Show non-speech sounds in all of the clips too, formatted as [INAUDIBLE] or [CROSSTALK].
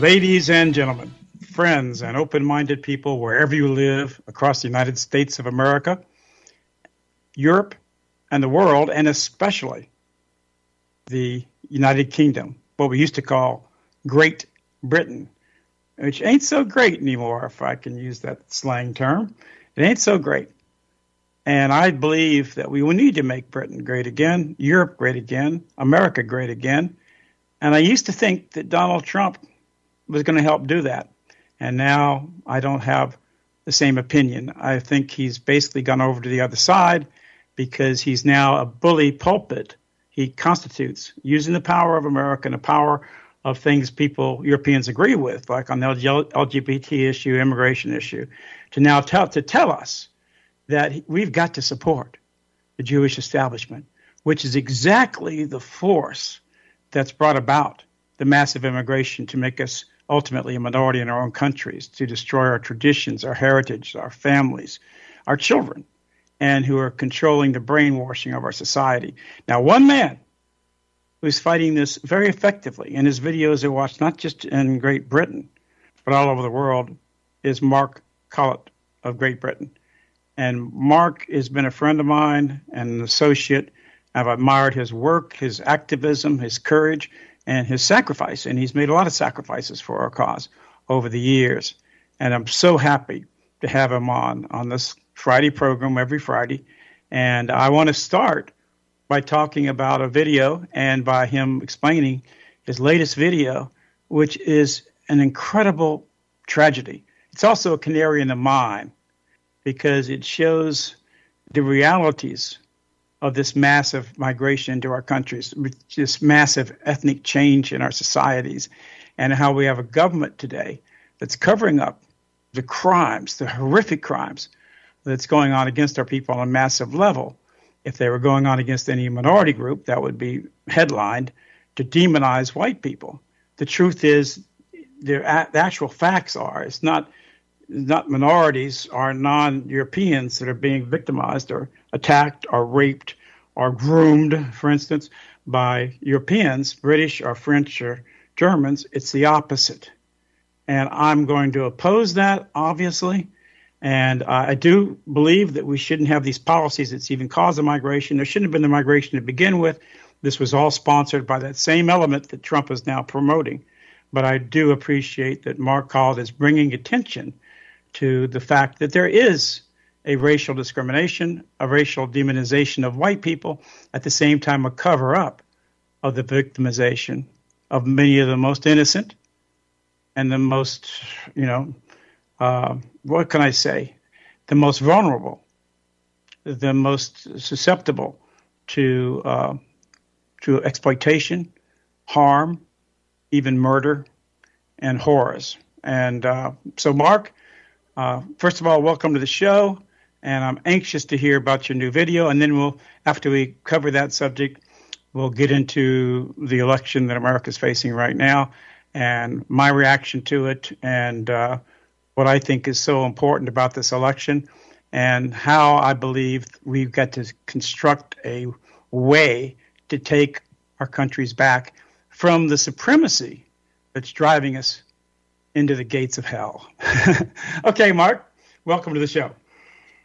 Ladies and gentlemen, friends and open minded people wherever you live across the United States of America, Europe, and the world, and especially the United Kingdom, what we used to call Great Britain, which ain't so great anymore, if I can use that slang term. It ain't so great. And I believe that we will need to make Britain great again, Europe great again, America great again. And I used to think that Donald Trump was going to help do that. And now I don't have the same opinion. I think he's basically gone over to the other side because he's now a bully pulpit. He constitutes using the power of America and the power of things people Europeans agree with, like on the LGBT issue, immigration issue, to now tell to tell us that we've got to support the Jewish establishment, which is exactly the force that's brought about the massive immigration to make us ultimately a minority in our own countries, to destroy our traditions, our heritage, our families, our children, and who are controlling the brainwashing of our society. Now, one man who's fighting this very effectively, and his videos are watched not just in Great Britain, but all over the world, is Mark Collett of Great Britain. And Mark has been a friend of mine and an associate. I've admired his work, his activism, his courage, and his sacrifice. And he's made a lot of sacrifices for our cause over the years. And I'm so happy to have him on on this Friday program every Friday. And I want to start by talking about a video and by him explaining his latest video, which is an incredible tragedy. It's also a canary in the mine because it shows the realities of this massive migration into our countries, this massive ethnic change in our societies, and how we have a government today that's covering up the crimes, the horrific crimes that's going on against our people on a massive level. If they were going on against any minority group, that would be headlined to demonize white people. The truth is, the, actual facts are it's not not minorities are non-Europeans that are being victimized or attacked or raped or groomed, for instance, by Europeans, British or French or Germans. It's the opposite. And I'm going to oppose that, obviously. And uh, I do believe that we shouldn't have these policies that's even caused the migration. There shouldn't have been the migration to begin with. This was all sponsored by that same element that Trump is now promoting. But I do appreciate that Mark Collett is bringing attention to the fact that there is a racial discrimination, a racial demonization of white people, at the same time, a cover up of the victimization of many of the most innocent and the most, you know, uh, what can I say, the most vulnerable, the most susceptible to uh, to exploitation, harm, even murder, and horrors. And uh, so, Mark, uh, first of all, welcome to the show, and I'm anxious to hear about your new video. And then we'll, after we cover that subject, we'll get into the election that America's facing right now, and my reaction to it, and uh, what I think is so important about this election, and how I believe we've got to construct a way to take our countries back from the supremacy that's driving us into the gates of hell. [LAUGHS] okay, Mark, welcome to the show.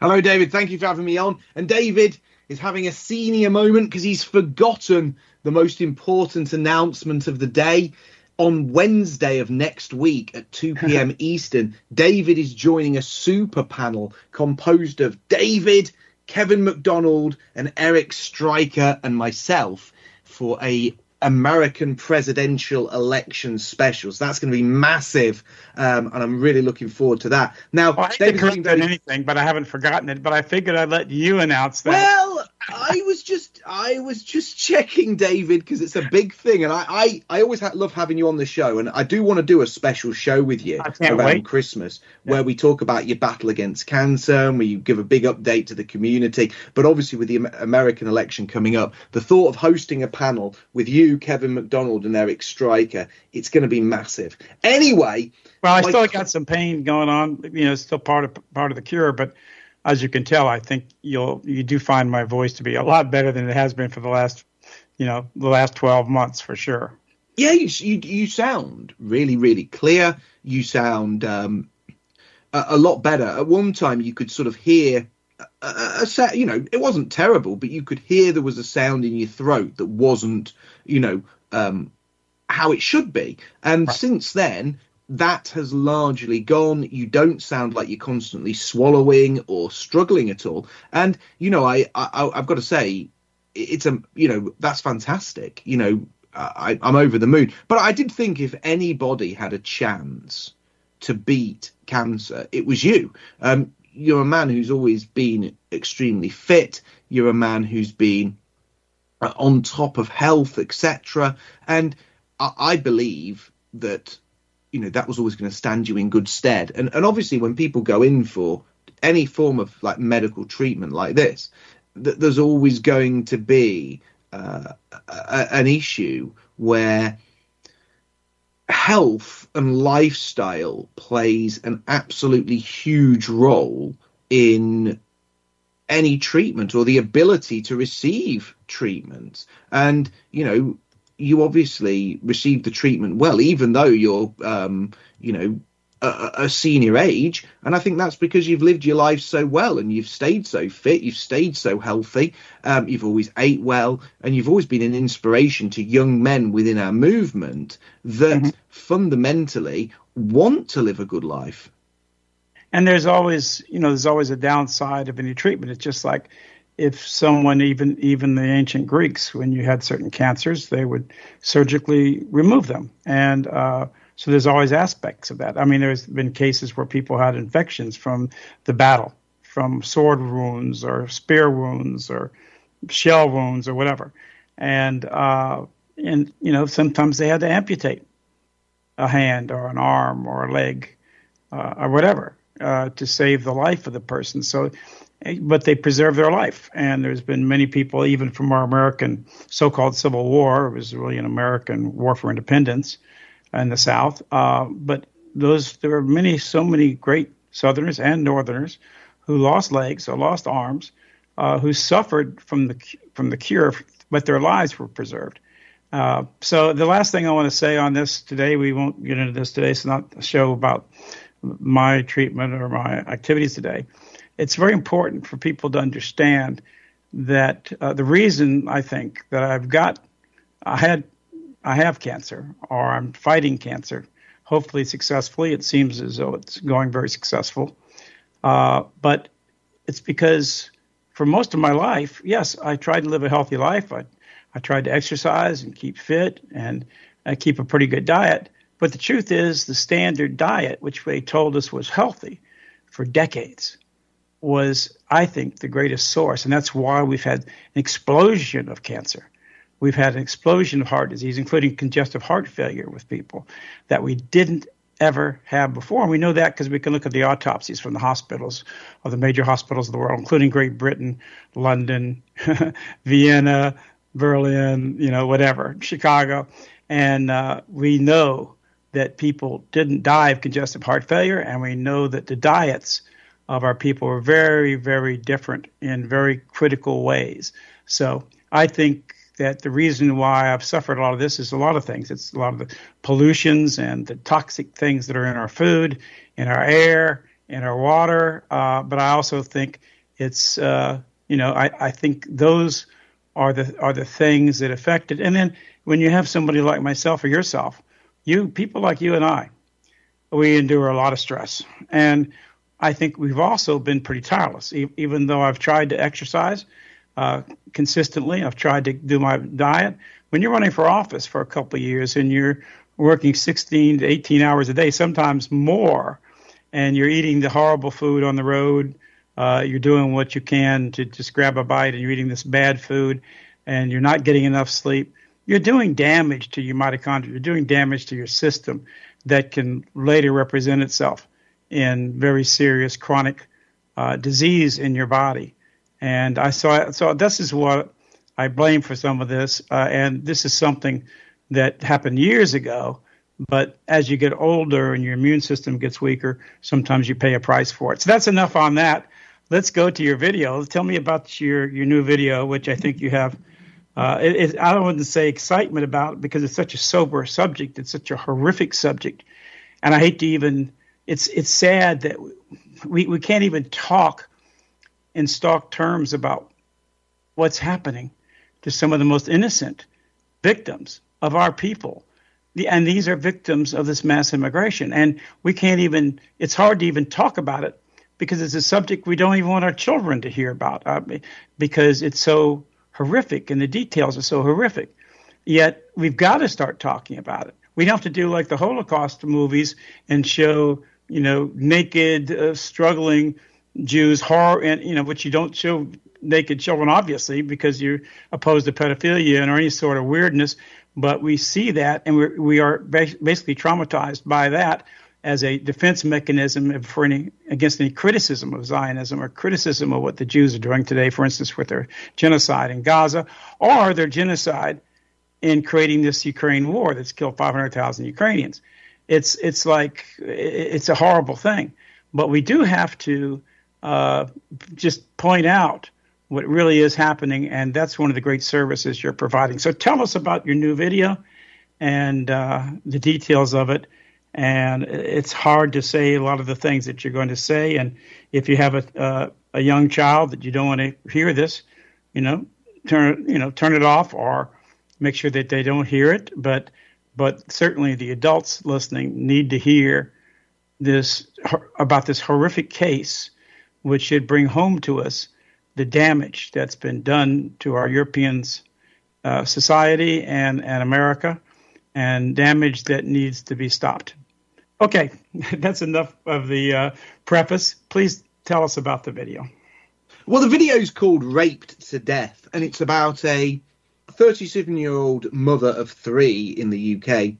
Hello, David. Thank you for having me on. And David is having a senior moment because he's forgotten the most important announcement of the day. On Wednesday of next week at 2 [LAUGHS] p.m. Eastern, David is joining a super panel composed of David, Kevin MacDonald, and Eric Striker and myself for a American presidential election specials. That's going to be massive, um, and I'm really looking forward to that. Now, well, I haven't very... anything, but I haven't forgotten it. But I figured I'd let you announce that. Well, I was just I was just [LAUGHS] checking, David, because it's a big thing, and I I, I always ha- love having you on the show, and I do want to do a special show with you around wait. Christmas yeah. where we talk about your battle against cancer and we give a big update to the community. But obviously, with the American election coming up, the thought of hosting a panel with you, Kevin MacDonald, and Eric Striker, it's going to be massive. Anyway, well, I still got some pain going on. You know, it's still part of part of the cure, but as you can tell, I think you'll you do find my voice to be a lot better than it has been for the last, you know, the last 12 months for sure. Yeah, you you, you sound really really clear. You sound um, a, a, lot better. At one time, you could sort of hear a, a, a you know, it wasn't terrible, but you could hear there was a sound in your throat that wasn't, you know, um, how it should be. And right. since then, that has largely gone. You don't sound like you're constantly swallowing or struggling at all. And you know, I, I I've got to say, it's a you know that's fantastic. You know, I, I'm over the moon. But I did think if anybody had a chance to beat cancer, it was you. Um, you're a man who's always been extremely fit. You're a man who's been uh, on top of health, etc. And I, I believe that you know that was always going to stand you in good stead. And and obviously when people go in for any form of like medical treatment like this, that there's always going to be uh, a, an issue where health and lifestyle plays an absolutely huge role in any treatment or the ability to receive treatment. And, you know, you obviously received the treatment well, even though you're, um, you know, a, a, senior age. And I think that's because you've lived your life so well and you've stayed so fit, you've stayed so healthy, um, you've always ate well, and you've always been an inspiration to young men within our movement that mm-hmm. fundamentally want to live a good life. And there's always, you know, there's always a downside of any treatment. It's just like if someone, even even the ancient Greeks, when you had certain cancers, they would surgically remove them. And uh, so there's always aspects of that. I mean, there's been cases where people had infections from the battle, from sword wounds or spear wounds or shell wounds or whatever, and uh, and you know sometimes they had to amputate a hand or an arm or a leg uh, or whatever uh, to save the life of the person. So, but they preserve their life. And there's been many people, even from our American so-called Civil War, it was really an American war for independence, in the South. Uh, but those there were many, so many great Southerners and Northerners who lost legs or lost arms, uh, who suffered from the from the cure, but their lives were preserved. Uh, so the last thing I want to say on this today, we won't get into this today. It's not a show about my treatment or my activities today. It's very important for people to understand that uh, the reason I think that I've got, I had I have cancer or I'm fighting cancer, hopefully successfully. It seems as though it's going very successful. Uh, but it's because for most of my life, yes, I tried to live a healthy life. I, I tried to exercise and keep fit and I keep a pretty good diet. But the truth is, the standard diet, which they told us was healthy for decades, was, I think, the greatest source. And that's why we've had an explosion of cancer we've had an explosion of heart disease, including congestive heart failure with people that we didn't ever have before. And we know that because we can look at the autopsies from the hospitals of the major hospitals of the world, including Great Britain, London, [LAUGHS] Vienna, Berlin, you know, whatever, Chicago. And uh, we know that people didn't die of congestive heart failure, and we know that the diets of our people are very, very different in very critical ways. So I think that the reason why I've suffered a lot of this is a lot of things. It's a lot of the pollutions and the toxic things that are in our food, in our air, in our water. Uh, but I also think it's, uh, you know, I, I think those are the are the things that affect it. And then when you have somebody like myself or yourself, you people like you and I, we endure a lot of stress. And I think we've also been pretty tireless, e- even though I've tried to exercise uh, consistently. I've tried to do my diet. When you're running for office for a couple of years and you're working 16 to 18 hours a day, sometimes more, and you're eating the horrible food on the road, uh, you're doing what you can to just grab a bite, and you're eating this bad food, and you're not getting enough sleep. You're doing damage to your mitochondria. You're doing damage to your system that can later represent itself in very serious chronic uh, disease in your body. And I saw so this is what I blame for some of this, uh, and this is something that happened years ago. But as you get older and your immune system gets weaker, sometimes you pay a price for it. So that's enough on that. Let's go to your video. Tell me about your your new video, which I think you have uh, it, it, I don't want to say excitement about because it's such a sober subject. It's such a horrific subject, and I hate to even. It's it's sad that we we can't even talk in stock terms about what's happening to some of the most innocent victims of our people. The, and these are victims of this mass immigration. And we can't even, it's hard to even talk about it because it's a subject we don't even want our children to hear about uh, because it's so horrific and the details are so horrific. Yet we've got to start talking about it. We don't have to do like the Holocaust movies and show, you know, naked, uh, struggling Jews horror, and you know, which you don't show naked children, obviously, because you're opposed to pedophilia and or any sort of weirdness. But we see that, and we're, we are basically traumatized by that as a defense mechanism for any against any criticism of Zionism or criticism of what the Jews are doing today, for instance, with their genocide in Gaza or their genocide in creating this Ukraine war that's killed 500,000 Ukrainians. It's it's like it's a horrible thing, but we do have to uh, just point out what really is happening, and that's one of the great services you're providing. So tell us about your new video and uh, the details of it and it's hard to say a lot of the things that you're going to say. And if you have a uh, a young child that you don't want to hear this, you know, turn you know turn it off or make sure that they don't hear it. But but certainly the adults listening need to hear this about this horrific case, which should bring home to us the damage that's been done to our Europeans uh, society and and America, and damage that needs to be stopped. Okay, [LAUGHS] that's enough of the uh, preface. Please tell us about the video. Well, the video is called Raped to Death, and it's about a 37 year old mother of three in the UK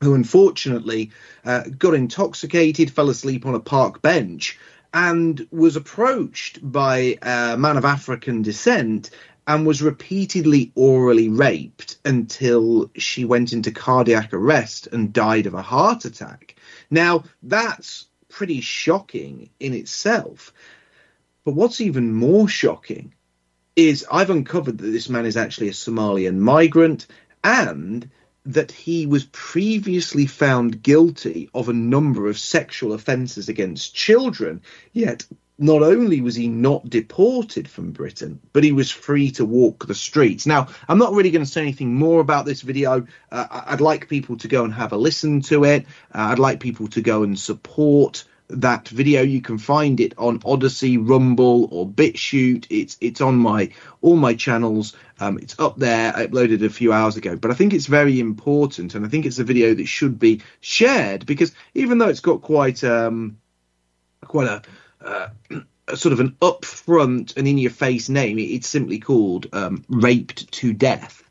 who unfortunately uh, got intoxicated, fell asleep on a park bench, and was approached by a man of African descent and was repeatedly orally raped until she went into cardiac arrest and died of a heart attack. Now, that's pretty shocking in itself. But what's even more shocking is I've uncovered that this man is actually a Somalian migrant and that he was previously found guilty of a number of sexual offences against children, yet not only was he not deported from Britain, but he was free to walk the streets. Now, I'm not really going to say anything more about this video. Uh, I'd like people to go and have a listen to it. Uh, I'd like people to go and support that video. You can find it on Odysee, Rumble, or BitChute. It's it's on my all my channels. Um, it's up there. I uploaded a few hours ago, but I think it's very important, and I think it's a video that should be shared because even though it's got quite um quite a uh, [CLEARS THROAT] sort of an upfront and in your face name. It's simply called um, Raped to Death.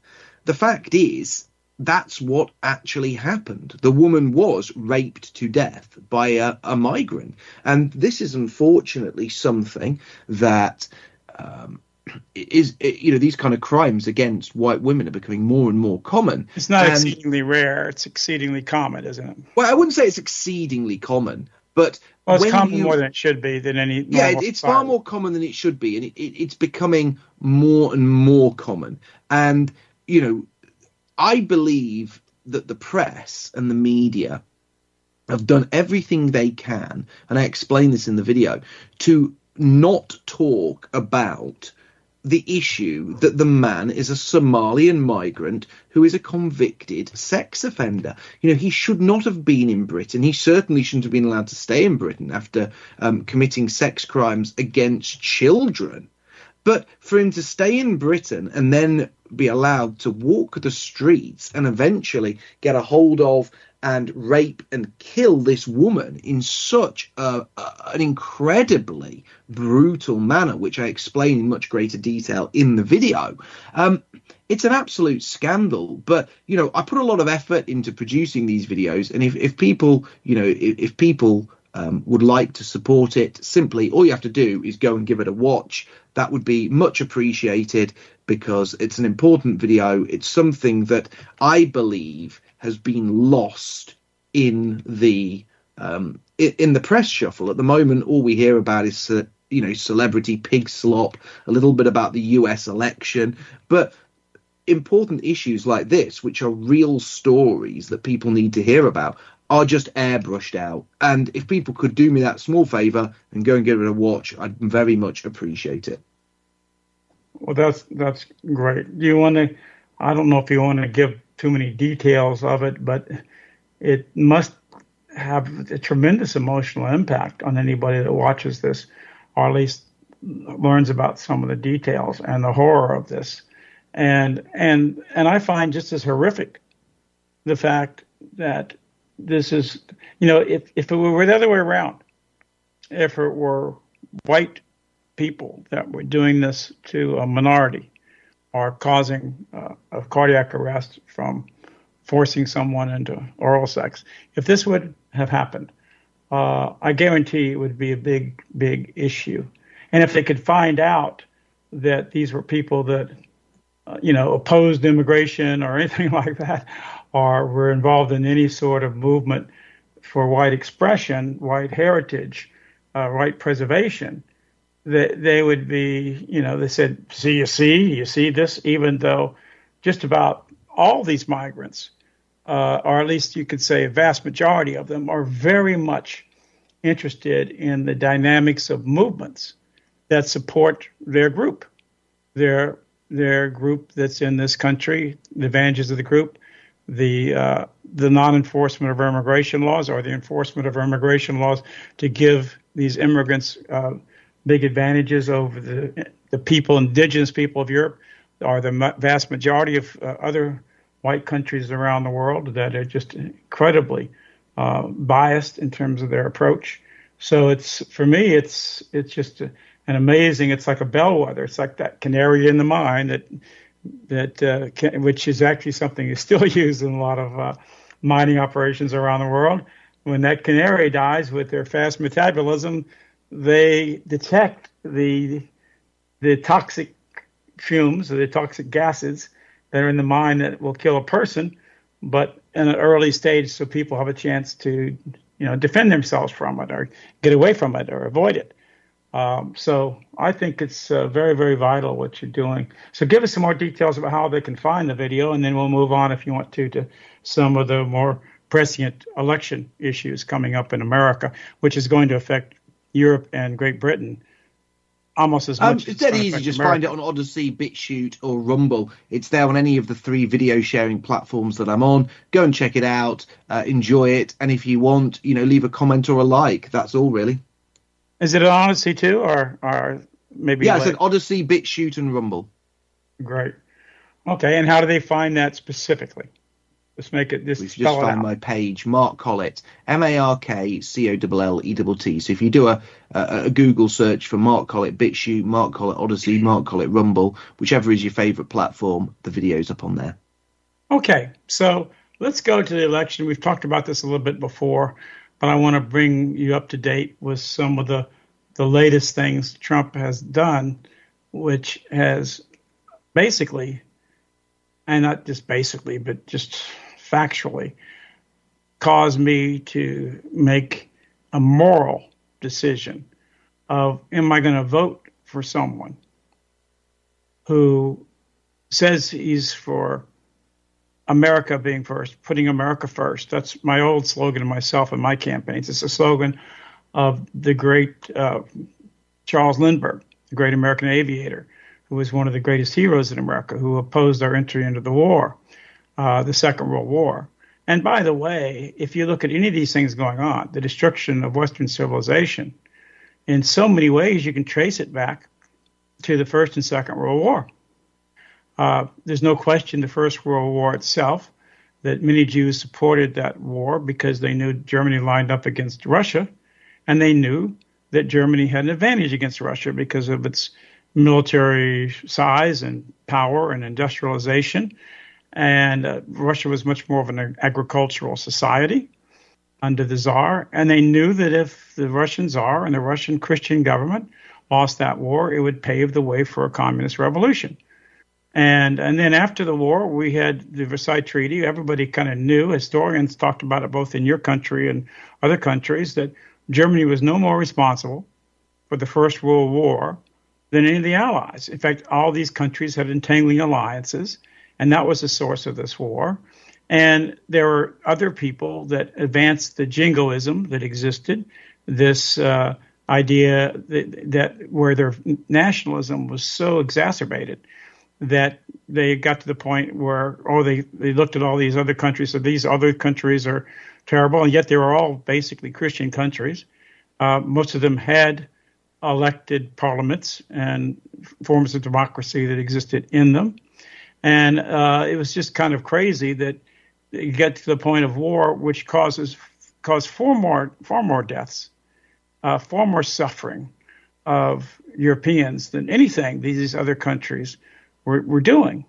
The fact is, that's what actually happened. The woman was raped to death by a, a migrant. And this is unfortunately something that. Um, is you know these kind of crimes against white women are becoming more and more common. It's not and, exceedingly rare; it's exceedingly common, isn't it? Well, I wouldn't say it's exceedingly common, but well, it's common you, more than it should be than any. Yeah, it's far more common than it should be, and it, it, it's becoming more and more common. And you know, I believe that the press and the media have done everything they can, and I explain this in the video, to not talk about the issue that the man is a Somalian migrant who is a convicted sex offender. You know, he should not have been in Britain. He certainly shouldn't have been allowed to stay in Britain after um, committing sex crimes against children. But for him to stay in Britain and then be allowed to walk the streets and eventually get a hold of and rape and kill this woman in such a, a, an incredibly brutal manner, which I explain in much greater detail in the video. Um, it's an absolute scandal, but you know, I put a lot of effort into producing these videos, and if, if people, you know, if, if people um, would like to support it, simply all you have to do is go and give it a watch. That would be much appreciated because it's an important video. It's something that I believe has been lost in the um, in the press shuffle. At the moment, all we hear about is uh, you know celebrity pig slop, a little bit about the U.S. election, but important issues like this, which are real stories that people need to hear about, are just airbrushed out. And if people could do me that small favor and go and give it a watch, I'd very much appreciate it. Well, that's that's great. Do you want to? I don't know if you want to give too many details of it, but it must have a tremendous emotional impact on anybody that watches this, or at least learns about some of the details and the horror of this. And and and I find just as horrific the fact that this is, you know, if if it were the other way around, if it were white people that were doing this to a minority or causing uh, a cardiac arrest from forcing someone into oral sex, if this would have happened, uh, I guarantee it would be a big, big issue. And if they could find out that these were people that, uh, you know, opposed immigration or [LAUGHS] anything like that, or were involved in any sort of movement for white expression, white heritage, uh, white preservation, that they would be, you know, they said, see, you see, you see this, even though just about all these migrants, uh, or at least you could say a vast majority of them, are very much interested in the dynamics of movements that support their group, their their group that's in this country, the advantages of the group, the uh, the non-enforcement of immigration laws or the enforcement of immigration laws to give these immigrants uh, big advantages over the the people, indigenous people of Europe, or the vast majority of uh, other white countries around the world that are just incredibly uh, biased in terms of their approach. So it's for me, it's it's just an amazing. It's like a bellwether. It's like that canary in the mine that that uh, can, which is actually something is still [LAUGHS] used in a lot of uh, mining operations around the world. When that canary dies with their fast metabolism, they detect the the toxic fumes or the toxic gases that are in the mine that will kill a person, but in an early stage, so people have a chance to you know defend themselves from it or get away from it or avoid it. Um, so I think it's uh, very, very vital what you're doing. So give us some more details about how they can find the video, and then we'll move on, if you want to, to some of the more prescient election issues coming up in America, which is going to affect Europe and Great Britain almost as um, much. Um, it's dead easy. Just America. find it on Odysee, BitChute, or Rumble. It's there on any of the three video sharing platforms that I'm on. Go and check it out. Uh, enjoy it, and if you want, you know, leave a comment or a like. That's all, really. Is it an Odysee too, or or maybe? Yeah, it's an Odysee, BitChute, and Rumble. Great. Okay, and how do they find that specifically? Let's make it. this. We've just just find my page, Mark Collett, M A R K C O L L E T T. So if you do a, a, a Google search for Mark Collett BitChute, Mark Collett Odysee, Mark Collett Rumble, whichever is your favourite platform, the video's up on there. Okay, so let's go to the election. We've talked about this a little bit before but I want to bring you up to date with some of the the latest things Trump has done, which has basically, and not just basically, but just factually, caused me to make a moral decision of am I going to vote for someone who says he's for America being first, putting America first. That's my old slogan of myself and my campaigns. It's a slogan of the great uh, Charles Lindbergh, the great American aviator, who was one of the greatest heroes in America, who opposed our entry into the war, uh, the Second World War. And by the way, if you look at any of these things going on, the destruction of Western civilization, in so many ways you can trace it back to the First and Second World War. Uh, there's no question the First World War itself, that many Jews supported that war because they knew Germany lined up against Russia, and they knew that Germany had an advantage against Russia because of its military size and power and industrialization. And uh, Russia was much more of an agricultural society under the Tsar. And they knew that if the Russian Tsar and the Russian Christian government lost that war, it would pave the way for a communist revolution. And and then after the war, we had the Versailles Treaty. Everybody kind of knew. Historians talked about it both in your country and other countries that Germany was no more responsible for the First World War than any of the Allies. In fact, all these countries had entangling alliances, and that was the source of this war. And there were other people that advanced the jingoism that existed, this uh, idea that, that where their nationalism was so exacerbated that they got to the point where oh they they looked at all these other countries so these other countries are terrible and yet they were all basically Christian countries. Uh, most of them had elected parliaments and forms of democracy that existed in them, and uh, it was just kind of crazy that you get to the point of war, which causes caused far more far more deaths, uh, far more suffering of Europeans than anything these other countries were, were doing,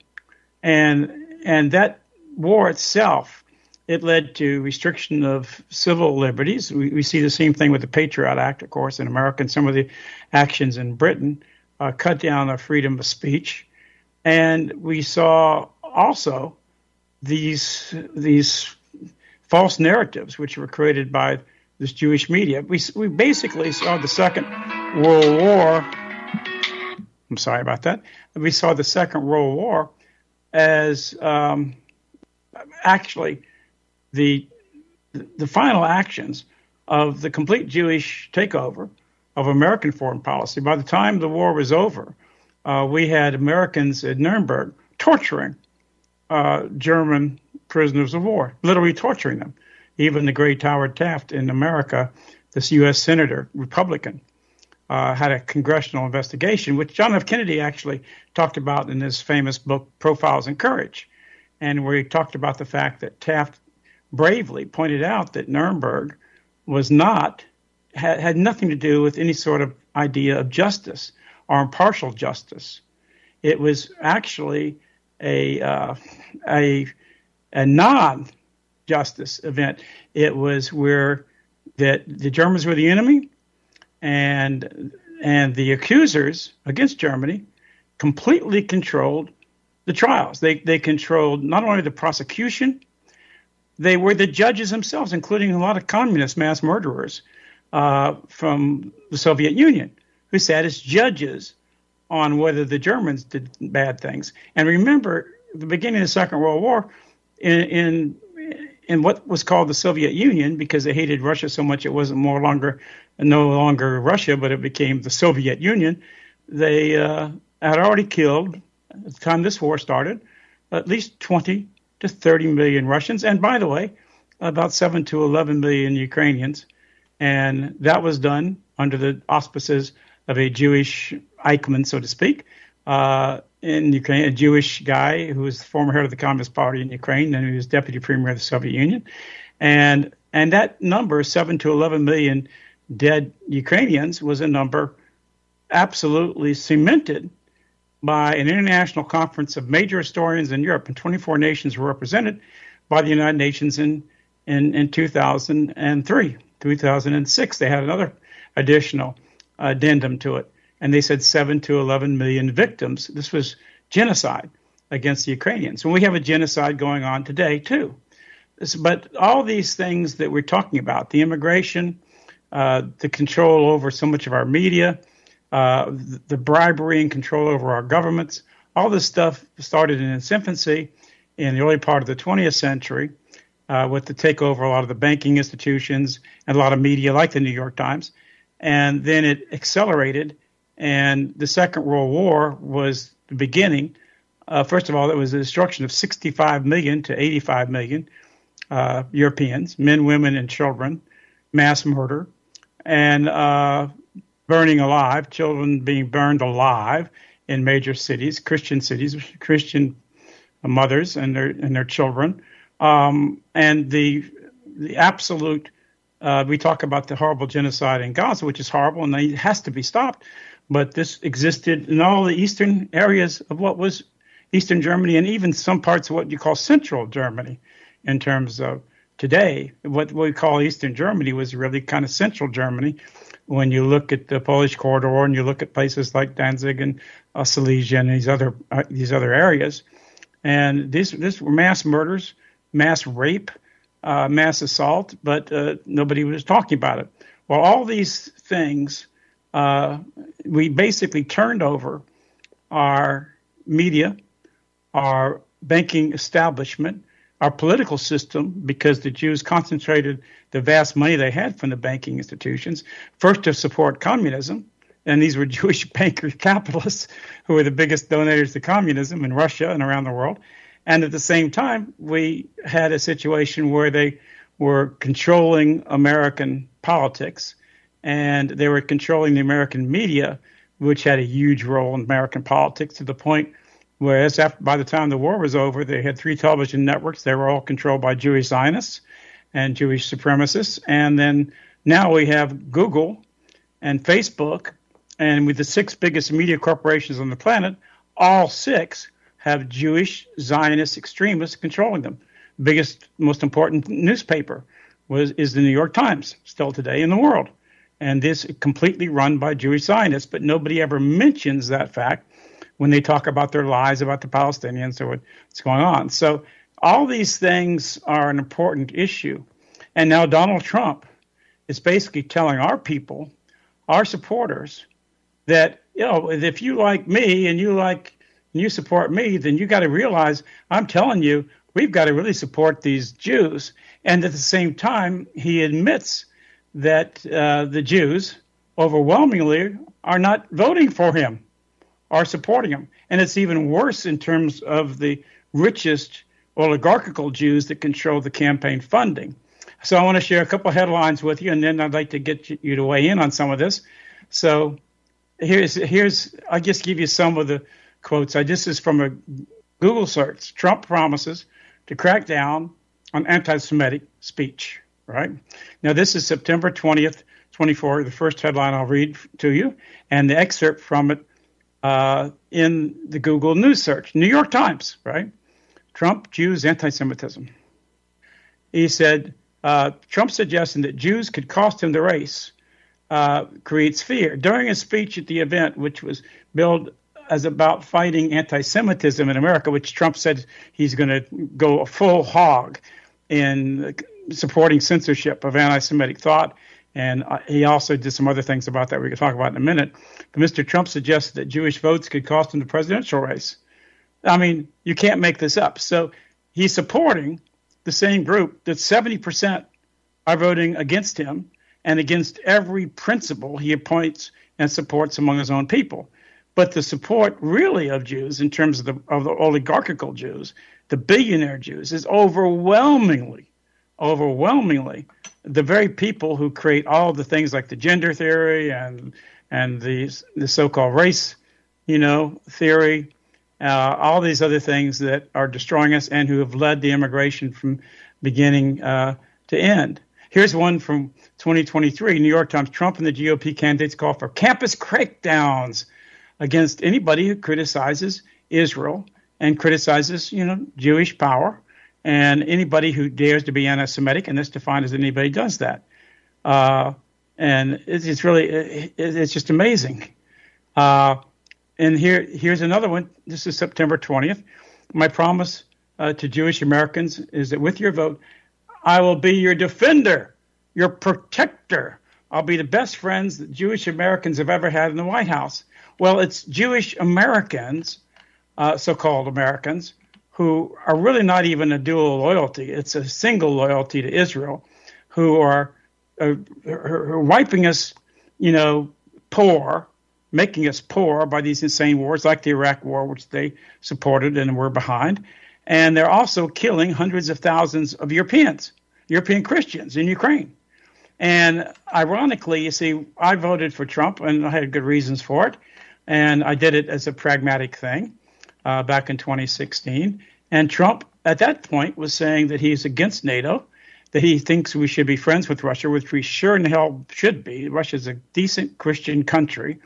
and and that war itself it led to restriction of civil liberties. We, we, see the same thing with the Patriot Act, of course, in America, and some of the actions in Britain uh, cut down the freedom of speech. And we saw also these these false narratives which were created by this Jewish media. We we basically saw the Second World War. I'm sorry about that. We saw the Second World War as um, actually the the final actions of the complete Jewish takeover of American foreign policy. By the time the war was over, uh, we had Americans at Nuremberg torturing uh, German prisoners of war, literally torturing them. Even the great Howard Taft in America, this U.S. senator, Republican, uh, had a congressional investigation, which John F. Kennedy actually talked about in his famous book, Profiles in Courage, and where he talked about the fact that Taft bravely pointed out that Nuremberg was not had, had nothing to do with any sort of idea of justice or impartial justice. It was actually a uh, a a non justice event. It was where that the Germans were the enemy, and and the accusers against Germany completely controlled the trials. They they controlled not only the prosecution, they were the judges themselves, including a lot of communist mass murderers uh, from the Soviet Union, who sat as judges on whether the Germans did bad things. And remember, the beginning of the Second World War, in, in in what was called the Soviet Union, because they hated Russia so much, it wasn't more longer no longer Russia, but it became the Soviet Union. They uh, had already killed at the time this war started at least 20 to 30 million Russians, and by the way, about 7 to 11 million Ukrainians. And that was done under the auspices of a Jewish Eichmann, so to speak, uh, in Ukraine, a Jewish guy who was the former head of the Communist Party in Ukraine, and he was deputy premier of the Soviet Union. And and that number, 7 to 11 million dead Ukrainians, was a number absolutely cemented by an international conference of major historians in Europe, and 24 nations were represented by the United Nations in, in, in 2003. 2006, they had another additional addendum to it, and they said 7 to 11 million victims. This was genocide against the Ukrainians. And we have a genocide going on today, too. But all these things that we're talking about the immigration, uh, the control over so much of our media, uh, the bribery and control over our governments. All this stuff started in its infancy in the early part of the 20th century uh, with the takeover of a lot of the banking institutions and a lot of media like the New York Times. And then it accelerated. And the Second World War was the beginning. Uh, first of all, it was the destruction of 65 million to 85 million uh, Europeans, men, women, and children, mass murder. And uh, burning alive, children being burned alive in major cities, Christian cities, Christian mothers and their and their children, um, and the the absolute. Uh, we talk about the horrible genocide in Gaza, which is horrible and it has to be stopped. But this existed in all the eastern areas of what was Eastern Germany and even some parts of what you call Central Germany in terms of today. What we call Eastern Germany was really kind of Central Germany when you look at the Polish corridor and you look at places like Danzig and uh, Silesia and these other uh, these other areas, and these these were mass murders, mass rape, uh, mass assault, but uh, nobody was talking about it. Well, all these things, uh, we basically turned over our media, our banking establishment, our political system, because the Jews concentrated the vast money they had from the banking institutions, first to support communism. And these were [LAUGHS] Jewish banker capitalists who were the biggest donors to communism in Russia and around the world. And at the same time, we had a situation where they were controlling American politics and they were controlling the American media, which had a huge role in American politics to the point after, by the time the war was over, they had three television networks. They were all controlled by Jewish Zionists and Jewish supremacists. And then now we have Google and Facebook, and with the six biggest media corporations on the planet, all six have Jewish Zionist extremists controlling them. Biggest, most important newspaper was is the New York Times, still today in the world, and this completely run by Jewish Zionists. But nobody ever mentions that fact when they talk about their lies about the Palestinians or what's going on. So all these things are an important issue. And now Donald Trump is basically telling our people, our supporters, that you know if you like me and you like and you support me, then you got to realize I'm telling you we've got to really support these Jews. And at the same time, he admits that uh, the Jews overwhelmingly are not voting for him are supporting him. And it's even worse in terms of the richest oligarchical Jews that control the campaign funding. So I want to share a couple headlines with you, and then I'd like to get you to weigh in on some of this. So here's here's I just give you some of the quotes. I this is from a Google search. Trump promises to crack down on anti-Semitic speech. Right now, this is September 20th, 24. The first headline I'll read to you, and the excerpt from it uh, in the Google News search. New York Times, right? Trump, Jews, anti Semitism. He said, uh, Trump suggesting that Jews could cost him the race uh, creates fear. During a speech at the event, which was billed as about fighting anti Semitism in America, which Trump said he's going to go a full hog in supporting censorship of anti Semitic thought and uh, he also did some other things about that we could talk about in a minute. But Mr. Trump suggested that Jewish votes could cost him the presidential race. I mean, you can't make this up. So he's supporting the same group that 70% are voting against him and against every principle he appoints and supports among his own people. But the support really of Jews, in terms of the, of the oligarchical Jews, the billionaire Jews, is overwhelmingly, overwhelmingly the very people who create all the things like the gender theory and and the the so-called race, you know, theory, uh, all these other things that are destroying us and who have led the immigration from beginning uh, to end. Here's one from 2023. New York Times: Trump and the GOP candidates call for campus crackdowns against anybody who criticizes Israel and criticizes, you know, Jewish power and anybody who dares to be anti-Semitic, and that's defined as anybody does that. Uh, and it's, it's really it, it's just amazing. Uh, and here here's another one. This is September 20th. My promise uh, to Jewish Americans is that with your vote, I will be your defender, your protector. I'll be the best friends that Jewish Americans have ever had in the White House. Well, it's Jewish Americans, uh, so-called Americans, who are really not even a dual loyalty. It's a single loyalty to Israel, who are, uh, are wiping us, you know, poor, making us poor by these insane wars like the Iraq War, which they supported and were behind. And they're also killing hundreds of thousands of Europeans, European Christians in Ukraine. And ironically, you see, I voted for Trump and I had good reasons for it. And I did it as a pragmatic thing uh, back in 2016. And Trump, at that point, was saying that he's against NATO, that he thinks we should be friends with Russia, which we sure in hell should be. Russia's a decent Christian country.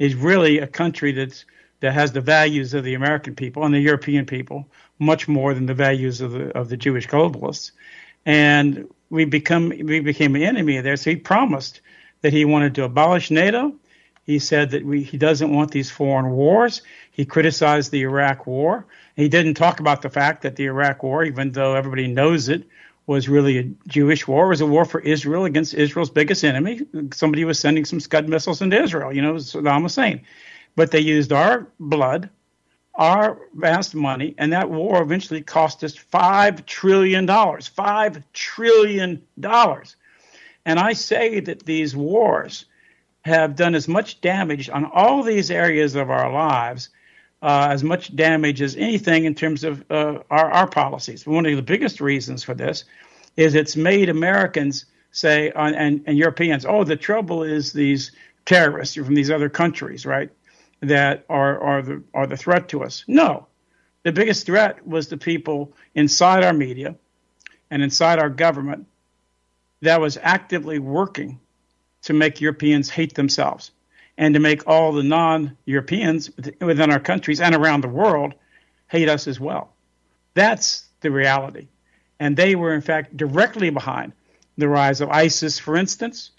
It's really a country that's that has the values of the American people and the European people much more than the values of the of the Jewish globalists. And we become we became an enemy there. So he promised that he wanted to abolish NATO. He said that we, he doesn't want these foreign wars. He criticized the Iraq War. He didn't talk about the fact that the Iraq War, even though everybody knows it, was really a Jewish war. It was a war for Israel against Israel's biggest enemy. Somebody was sending some Scud missiles into Israel, you know, Saddam Hussein. But they used our blood our vast money, and that war eventually cost us $5 trillion. $5 trillion. And I say that these wars have done as much damage on all these areas of our lives, uh, as much damage as anything in terms of uh, our, our policies. One of the biggest reasons for this is it's made Americans say, uh, and, and Europeans, oh, the trouble is these terrorists from these other countries, right? that are, are, the, are the threat to us. No. The biggest threat was the people inside our media and inside our government that was actively working to make Europeans hate themselves and to make all the non Europeans within our countries and around the world hate us as well. That's the reality. And they were, in fact, directly behind the rise of ISIS, for instance,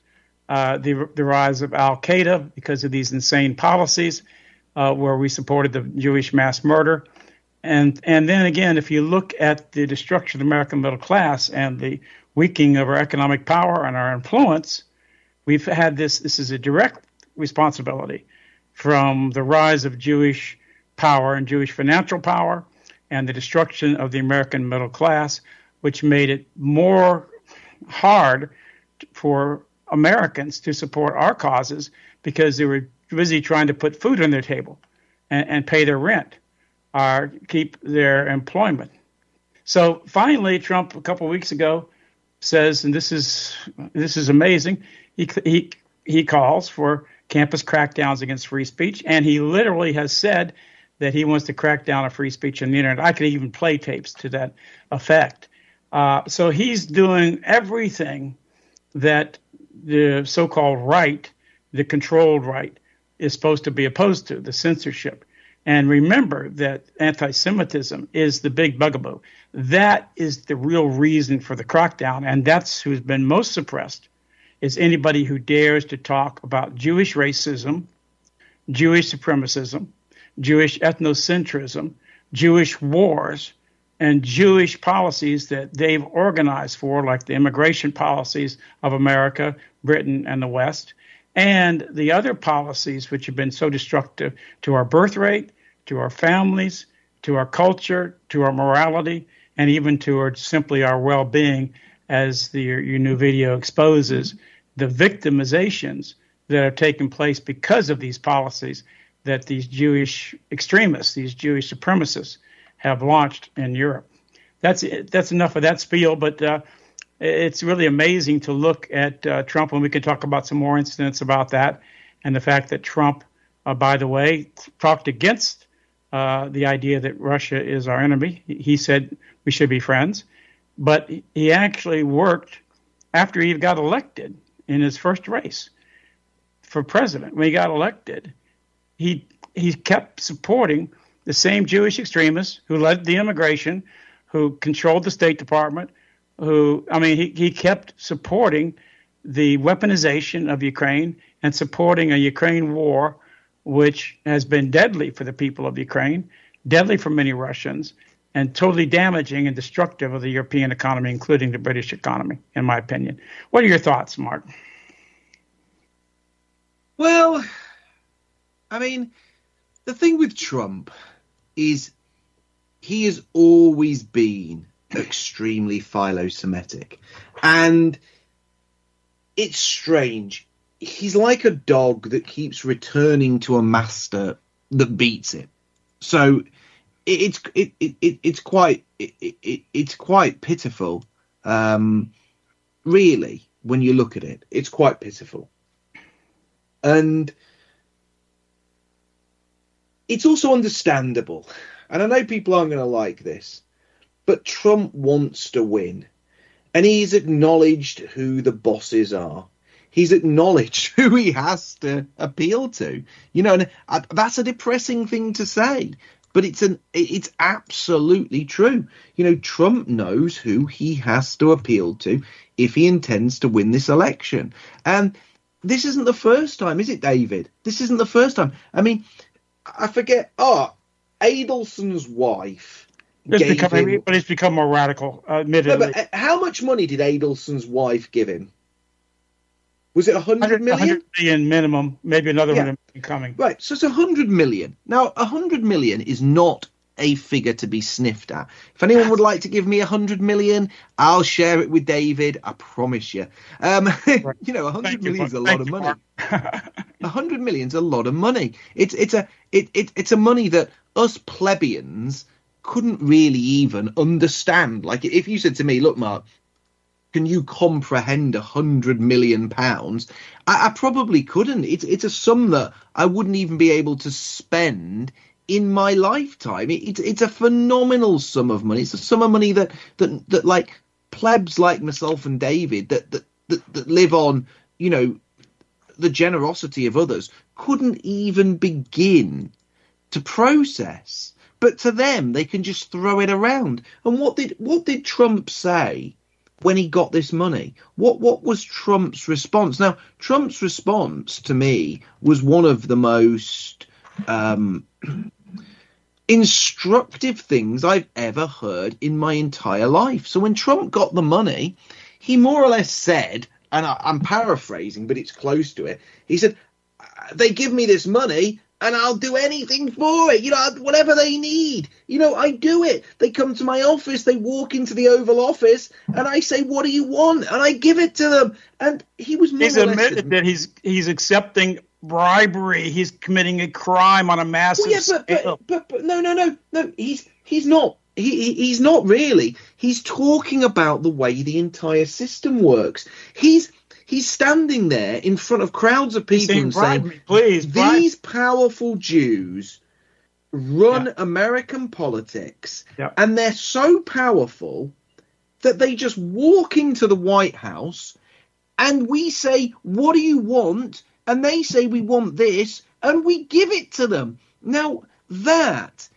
uh, the, the rise of Al Qaeda because of these insane policies, uh, where we supported the Jewish mass murder. And, and then again, if you look at the destruction of the American middle class and the weakening of our economic power and our influence, we've had this. This is a direct responsibility from the rise of Jewish power and Jewish financial power and the destruction of the American middle class, which made it more hard for Americans to support our causes because they were busy trying to put food on their table and, and pay their rent or keep their employment. So finally, Trump a couple weeks ago says, and this is this is amazing. He he he calls for campus crackdowns against free speech, and he literally has said that he wants to crack down on free speech on the internet. I could even play tapes to that effect. Uh, so he's doing everything that the so-called right, the controlled right, is supposed to be opposed to the censorship. And remember that anti Semitism is the big bugaboo. That is the real reason for the crackdown, and that's who's been most suppressed is anybody who dares to talk about Jewish racism, Jewish supremacism, Jewish ethnocentrism, Jewish wars, and Jewish policies that they've organized for, like the immigration policies of America, Britain, and the West, and the other policies which have been so destructive to our birth rate, to our families, to our culture, to our morality, and even to our, simply our well being, as the, your new video exposes, the victimizations that have taken place because of these policies that these Jewish extremists, these Jewish supremacists, have launched in Europe. That's that's enough of that spiel, but uh, it's really amazing to look at uh, Trump, and we can talk about some more incidents about that, and the fact that Trump, uh, by the way, talked against uh, the idea that Russia is our enemy. He said we should be friends, but he actually worked after he got elected in his first race for president. When he got elected, he he kept supporting the same Jewish extremists who led the immigration, who controlled the State Department who, I mean, he, he kept supporting the weaponization of Ukraine and supporting a Ukraine war, which has been deadly for the people of Ukraine, deadly for many Russians, and totally damaging and destructive of the European economy, including the British economy, in my opinion. What are your thoughts, Mark? Well, I mean, the thing with Trump is he has always been extremely philo-Semitic, and it's strange. He's like a dog that keeps returning to a master that beats it. So it's it, it, it it's quite it, it, it's quite pitiful, um, really. When you look at it, it's quite pitiful, and it's also understandable. And I know people aren't going to like this, but Trump wants to win. And he's acknowledged who the bosses are. He's acknowledged [LAUGHS] who he has to appeal to. You know, and uh, that's a depressing thing to say, but it's an it's absolutely true. You know, Trump knows who he has to appeal to if he intends to win this election. And this isn't the first time, is it, David? This isn't the first time. I mean, I forget. Oh, Adelson's wife it's become, him, but he's become more radical, admittedly. No, but uh, how much money did Adelson's wife give him? Was it 100 million? 100 million minimum, maybe another yeah. one coming. Right, so it's 100 million. Now, 100 million is not a figure to be sniffed at. If anyone would like to give me a hundred million, I'll share it with David. I promise you. Um, [LAUGHS] right. you know, a hundred million is a lot of money. A hundred million is a lot of money. It's it's a it, it it's a money that us plebeians couldn't really even understand. Like if you said to me, "Look, Mark, can you comprehend a hundred million pounds?" I, I probably couldn't. It's it's a sum that I wouldn't even be able to spend in my lifetime. It, it's it's a phenomenal sum of money. It's a sum of money that that that like plebs like myself and David that that that, that live on you know the generosity of others couldn't even begin to process. But to them, they can just throw it around. And what did what did Trump say when he got this money? What what was Trump's response? Now, Trump's response to me was one of the most um, [CLEARS THROAT] instructive things I've ever heard in my entire life. So when Trump got the money, he more or less said, and I, am paraphrasing, but it's close to it. He said, "They give me this money." And I'll do anything for it, you know, whatever they need. You know, I do it. They come to my office, they walk into the Oval Office, and I say, "What do you want?" And I give it to them. And he was. He's admitted that he's he's accepting bribery. He's committing a crime on a massive well, yeah, but, scale. But, but, but no, no, no, no. He's he's not. He, he's not really. He's talking about the way the entire system works. He's he's standing there in front of crowds of people saying, and saying, me, "Please, these powerful Jews run yeah. American politics, yeah. and they're so powerful that they just walk into the White House." And we say, What do you want? and they say we want this and we give it to them. Now, that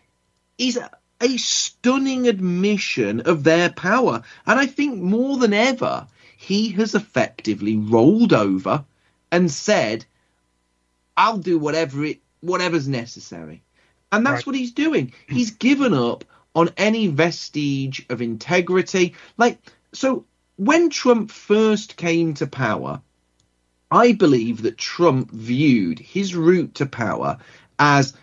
is a stunning admission of their power. And I think more than ever, he has effectively rolled over and said, I'll do whatever it whatever's necessary. And that's right. what he's doing. He's given up on any vestige of integrity. Like so when Trump first came to power, I believe that Trump viewed his route to power as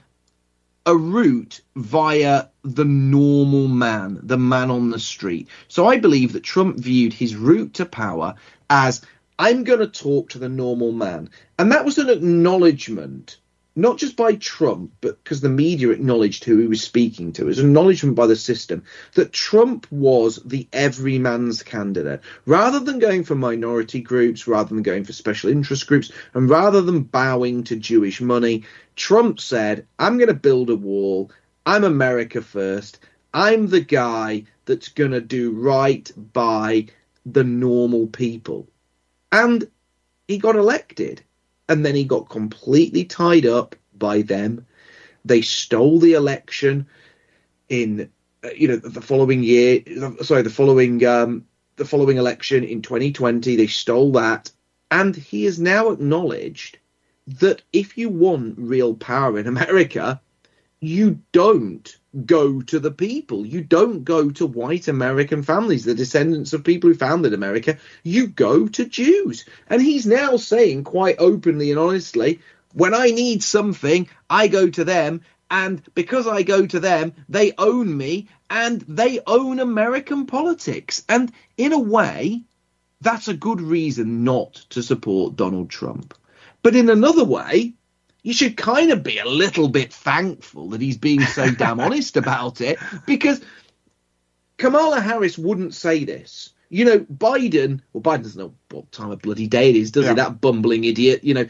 a route via the normal man, the man on the street. So I believe that Trump viewed his route to power as I'm going to talk to the normal man. And that was an acknowledgement not just by Trump, but because the media acknowledged who he was speaking to, as acknowledgement by the system that Trump was the everyman's candidate. Rather than going for minority groups, rather than going for special interest groups, and rather than bowing to Jewish money, Trump said, I'm going to build a wall. I'm America first. I'm the guy that's going to do right by the normal people. And he got elected and then he got completely tied up by them. They stole the election in, uh, you know, the following year. Sorry, the following um, the following election in 2020. They stole that, and he has now acknowledged that if you want real power in America, you don't go to the people. You don't go to white American families, the descendants of people who founded America. You go to Jews. And he's now saying quite openly and honestly, when I need something, I go to them. And because I go to them, they own me and they own American politics. And in a way, that's a good reason not to support Donald Trump. But in another way, you should kind of be a little bit thankful that he's being so damn [LAUGHS] honest about it because Kamala Harris wouldn't say this. You know, Biden, well, Biden doesn't know what time of bloody day it is, does yeah. he? That bumbling idiot, you know,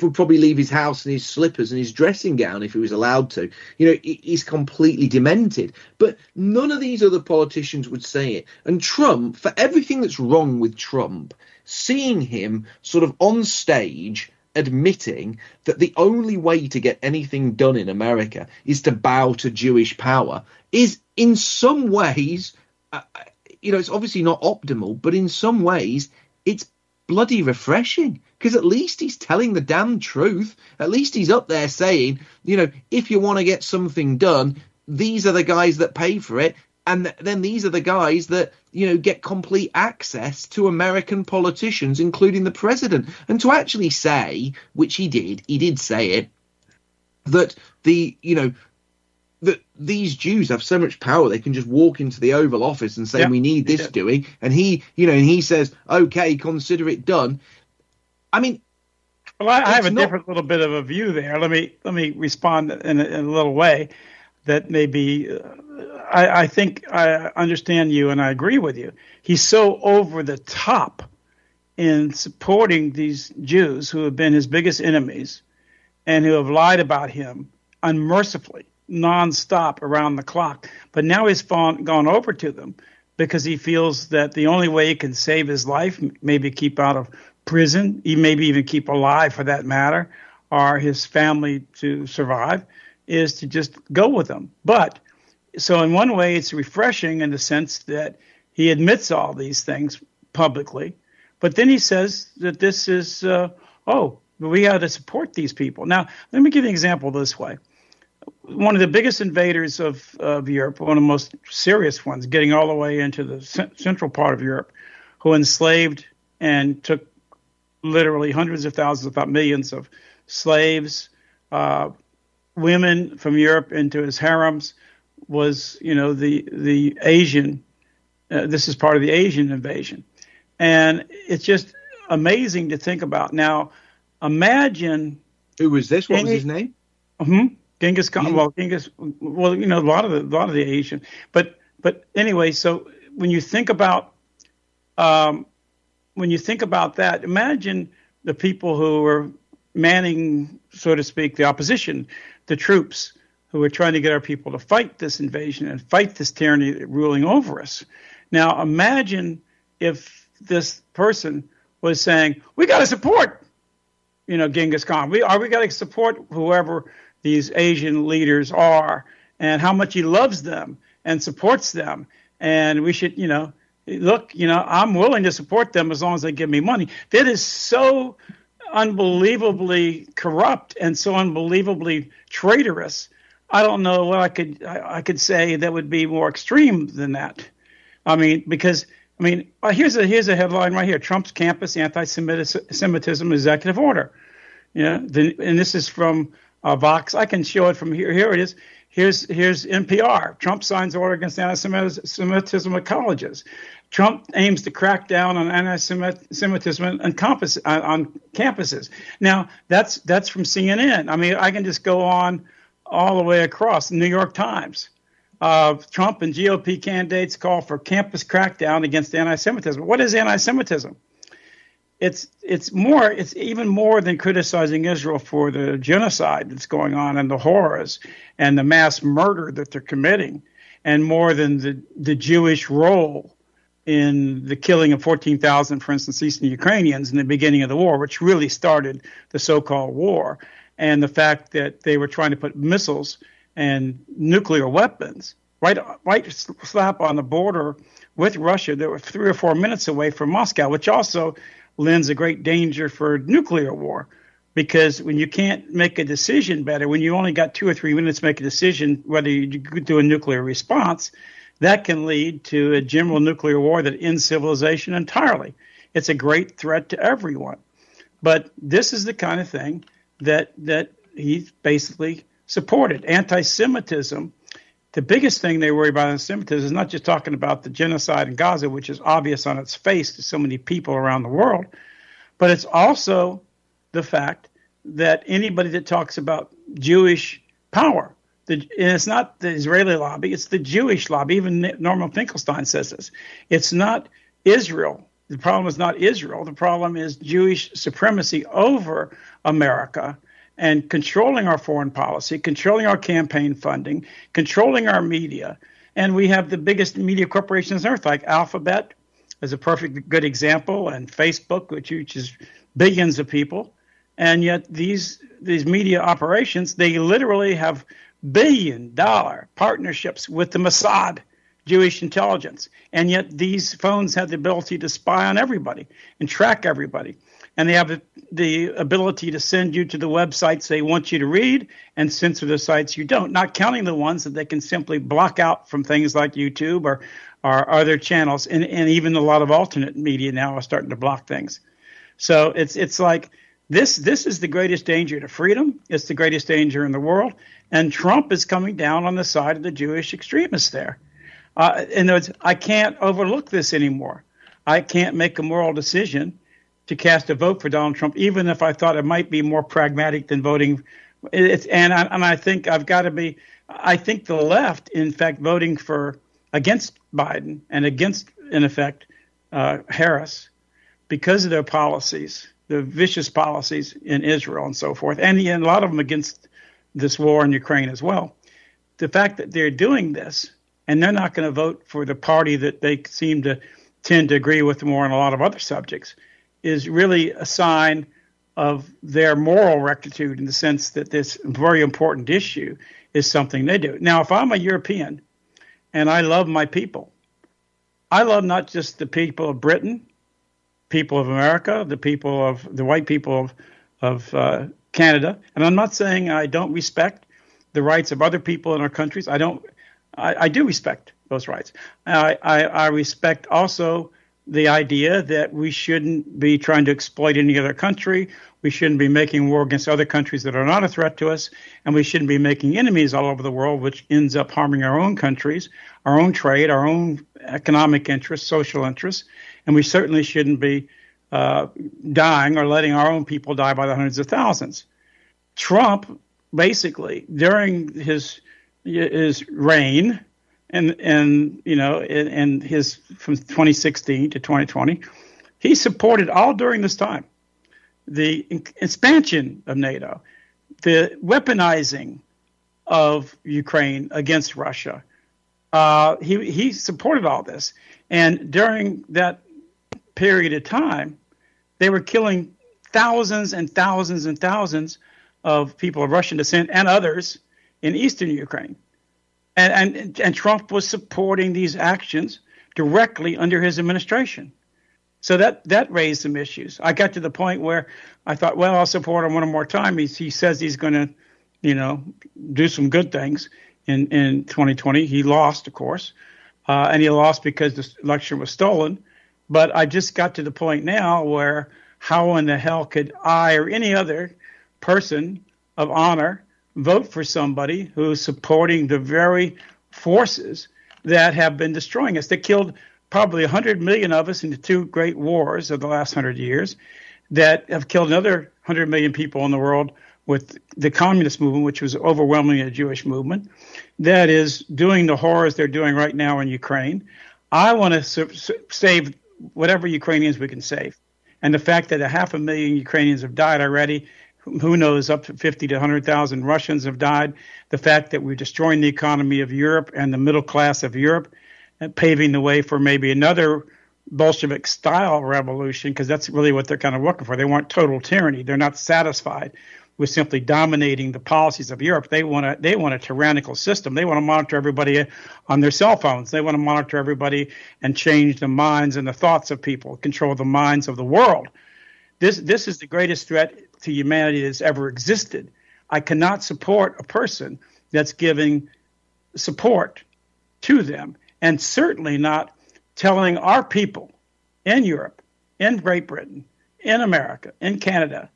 would probably leave his house in his slippers and his dressing gown if he was allowed to. You know, he's completely demented. But none of these other politicians would say it. And Trump, for everything that's wrong with Trump, seeing him sort of on stage admitting that the only way to get anything done in America is to bow to Jewish power is in some ways, uh, you know, it's obviously not optimal, but in some ways it's bloody refreshing because at least he's telling the damn truth. At least he's up there saying, you know, if you want to get something done, these are the guys that pay for it. And th- then these are the guys that you know, get complete access to American politicians, including the president. And to actually say, which he did, he did say it, that the, you know, that these Jews have so much power they can just walk into the Oval Office and say yeah, we need this doing, and he, you know, and he says, okay, consider it done. I mean, well, I, I have a not... different little bit of a view there. Let me let me respond in a, in a little way that maybe uh, I, I think I understand you and I agree with you. He's so over the top in supporting these Jews who have been his biggest enemies and who have lied about him unmercifully, nonstop around the clock. But now he's gone, gone over to them because he feels that the only way he can save his life, maybe keep out of prison, maybe even keep alive for that matter, are his family to survive, is to just go with them. But so in one way, it's refreshing in the sense that he admits all these things publicly, but then he says that this is uh, oh we got to support these people. Now let me give you an example this way. One of the biggest invaders of, of Europe, one of the most serious ones, getting all the way into the c- central part of Europe, who enslaved and took literally hundreds of thousands, if not millions, of slaves, uh, women from Europe into his harems was, you know, the the Asian. Uh, this is part of the Asian invasion, and it's just amazing to think about. Now, imagine who was this? What was his name? Hmm. Genghis Khan. Well, Genghis. Well, you know, a lot of the a lot of the Asian, but but anyway. So when you think about um, when you think about that, imagine the people who were manning, so to speak, the opposition, the troops who are trying to get our people to fight this invasion and fight this tyranny ruling over us. Now, imagine if this person was saying, "We got to support, you know, Genghis Khan. We are we got to support whoever these Asian leaders are, and how much he loves them and supports them, and we should, you know." Look, you know, I'm willing to support them as long as they give me money. That is so unbelievably corrupt and so unbelievably traitorous I don't know what I could I, I could say that would be more extreme than that. I mean, because I mean, uh, here's a here's a headline right here: Trump's campus anti-Semitism executive order. Yeah, the, and this is from uh, Vox. I can show it from here. Here it is. Here's here's NPR. Trump signs order against anti-Semitism at colleges. Trump aims to crack down on anti-Semitism on, campus, on campuses. Now that's that's from CNN. I mean, I can just go on all the way across. New York Times. Uh, Trump and GOP candidates call for campus crackdown against anti-Semitism. What is anti-Semitism? It's it's more it's even more than criticizing Israel for the genocide that's going on and the horrors and the mass murder that they're committing, and more than the the Jewish role in the killing of 14,000, for instance, Eastern Ukrainians in the beginning of the war, which really started the so-called war and the fact that they were trying to put missiles and nuclear weapons right right slap on the border with Russia that were three or four minutes away from Moscow, which also lends a great danger for nuclear war. Because when you can't make a decision better, when you only got two or three minutes to make a decision whether you do a nuclear response, that can lead to a general nuclear war that ends civilization entirely. It's a great threat to everyone. But this is the kind of thing that that he basically supported. Anti-Semitism. The biggest thing they worry about anti-Semitism is not just talking about the genocide in Gaza, which is obvious on its face to so many people around the world, but it's also the fact that anybody that talks about Jewish power, the, and it's not the Israeli lobby, it's the Jewish lobby. Even Norman Finkelstein says this. It's not Israel the problem is not Israel. The problem is Jewish supremacy over America and controlling our foreign policy, controlling our campaign funding, controlling our media. And we have the biggest media corporations on earth, like Alphabet is a perfect good example, and Facebook, which reaches billions of people. And yet these these media operations, they literally have billion dollar partnerships with the Mossad Jewish intelligence. And yet these phones have the ability to spy on everybody and track everybody. And they have the ability to send you to the websites they want you to read and censor the sites you don't, not counting the ones that they can simply block out from things like YouTube or, are other channels, and, and even a lot of alternate media now are starting to block things. So it's it's like this this is the greatest danger to freedom. It's the greatest danger in the world, and Trump is coming down on the side of the Jewish extremists there. Uh, in other words, I can't overlook this anymore. I can't make a moral decision to cast a vote for Donald Trump, even if I thought it might be more pragmatic than voting. It's, and I, and I think I've got to be. I think the left, in fact, voting for against Biden and against, in effect, uh, Harris because of their policies, the vicious policies in Israel and so forth, and, and a lot of them against this war in Ukraine as well. The fact that they're doing this and they're not going to vote for the party that they seem to tend to agree with more on a lot of other subjects is really a sign of their moral rectitude in the sense that this very important issue is something they do. Now, if I'm a European and I love my people. I love not just the people of Britain, people of America, the people of the white people of of uh, Canada, and I'm not saying I don't respect the rights of other people in our countries. I don't. I, I do respect those rights. I, I, I respect also the idea that we shouldn't be trying to exploit any other country. We shouldn't be making war against other countries that are not a threat to us. And we shouldn't be making enemies all over the world, which ends up harming our own countries, our own trade, our own economic interests, social interests. And we certainly shouldn't be uh, dying or letting our own people die by the hundreds of thousands. Trump, basically, during his his reign, and and you know in, in his from 2016 to 2020, he supported all during this time the expansion of NATO, the weaponizing of Ukraine against Russia. Uh, he he supported all this, and during that period of time, they were killing thousands and thousands and thousands of people of Russian descent and others in eastern Ukraine and, and, and Trump was supporting these actions directly under his administration. So that that raised some issues. I got to the point where I thought, well, I'll support him one more time. He's, he says he's going to, you know, do some good things in in 2020. He lost, of course, uh, and he lost because the election was stolen. But I just got to the point now where how in the hell could I or any other person of honor vote for somebody who's supporting the very forces that have been destroying us. That killed probably 100 million of us in the two great wars of the last 100 years, that have killed another 100 million people in the world with the communist movement, which was overwhelmingly a Jewish movement, that is doing the horrors they're doing right now in Ukraine. I want to su- save whatever Ukrainians we can save. And the fact that a half a million Ukrainians have died already who knows, up to 50 to 100,000 Russians have died. The fact that we're destroying the economy of Europe and the middle class of Europe, and paving the way for maybe another Bolshevik style revolution, because that's really what they're kind of looking for. They want total tyranny. They're not satisfied with simply dominating the policies of Europe. They want a they want a tyrannical system. They want to monitor everybody uh, on their cell phones. They want to monitor everybody and change the minds and the thoughts of people, control the minds of the world. This this is the greatest threat to humanity that's ever existed. I cannot support a person that's giving support to them, and certainly not telling our people in Europe, in Great Britain, in America, in Canada,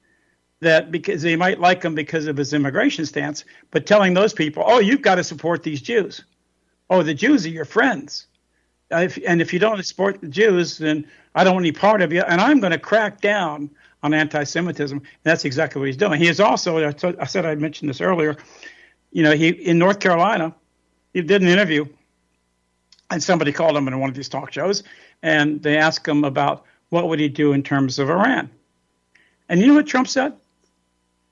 that because they might like him because of his immigration stance, but telling those people, oh, you've got to support these Jews. Oh, the Jews are your friends. If, and if you don't support the Jews, then I don't want any part of you. And I'm going to crack down on anti-Semitism. that's exactly what he's doing. He is also, I said I mentioned this earlier, you know, he in North Carolina, he did an interview, and somebody called him in one of these talk shows, and they asked him about what would he do in terms of Iran. And you know what Trump said?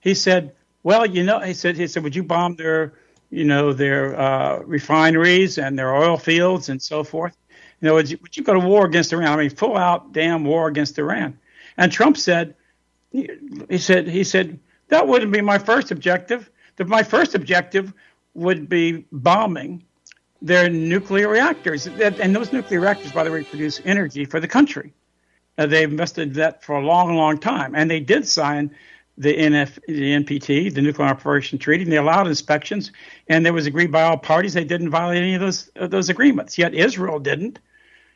He said, "Well, you know," he said, "He said, would you bomb their, you know, their uh, refineries and their oil fields and so forth? You know, would you, would you go to war against Iran? I mean, full out damn war against Iran." And Trump said, he said he said that wouldn't be my first objective. The, my first objective would be bombing their nuclear reactors, and those nuclear reactors, by the way, produce energy for the country. Uh, they've invested that for a long, long time, and they did sign the, NF, the NPT, the Nuclear Proliferation Treaty, and they allowed inspections, and there was agreed by all parties they didn't violate any of those of those agreements. Yet Israel didn't.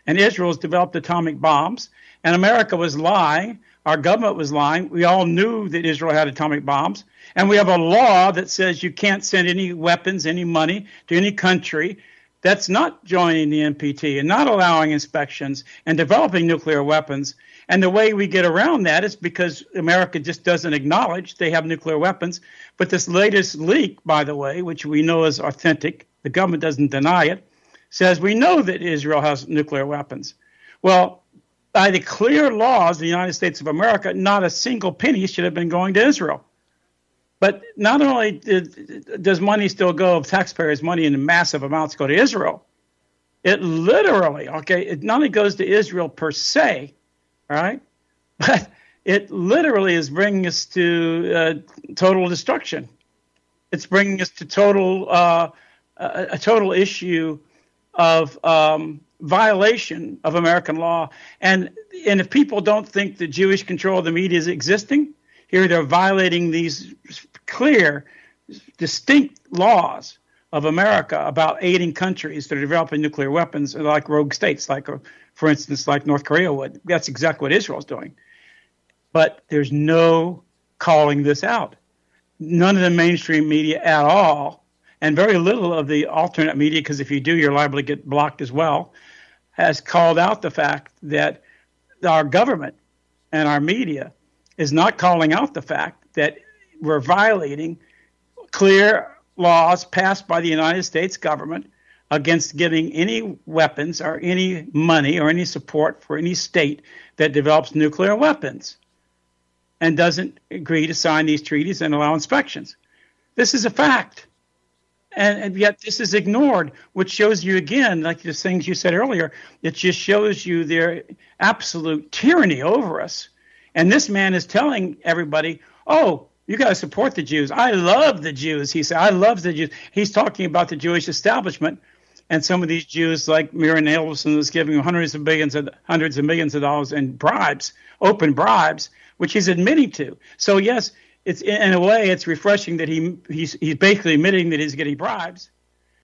and Israel's developed atomic bombs, and America was lying. Our government was lying. We all knew that Israel had atomic bombs. And we have a law that says you can't send any weapons, any money to any country that's not joining the NPT and not allowing inspections and developing nuclear weapons. And the way we get around that is because America just doesn't acknowledge they have nuclear weapons. But this latest leak, by the way, which we know is authentic, the government doesn't deny it, says we know that Israel has nuclear weapons. Well, by the clear laws of the United States of America, not a single penny should have been going to Israel. But not only did, does money still go of taxpayers' money in massive amounts go to Israel, it literally, okay, it not only goes to Israel per se, right, but it literally is bringing us to uh, total destruction. It's bringing us to total uh, a, a, total issue of um, violation of American law. And and if people don't think the Jewish control of the media is existing, here they're violating these clear, distinct laws of America about aiding countries that are developing nuclear weapons, like rogue states, like, uh, for instance, like North Korea would. That's exactly what Israel's doing. But there's no calling this out. None of the mainstream media at all, and very little of the alternate media, because if you do, you're liable to get blocked as well, has called out the fact that our government and our media is not calling out the fact that we're violating clear laws passed by the United States government against giving any weapons or any money or any support for any state that develops nuclear weapons and doesn't agree to sign these treaties and allow inspections. This is a fact. And, and, yet this is ignored, which shows you again, like the things you said earlier, it just shows you their absolute tyranny over us. And this man is telling everybody, oh, you got to support the Jews. I love the Jews. He said, I love the Jews. He's talking about the Jewish establishment. And some of these Jews, like Miriam Adelson, is giving hundreds of billions of hundreds of millions of dollars in bribes, open bribes, which he's admitting to. So yes, it's in a way it's refreshing that he he's he's basically admitting that he's getting bribes.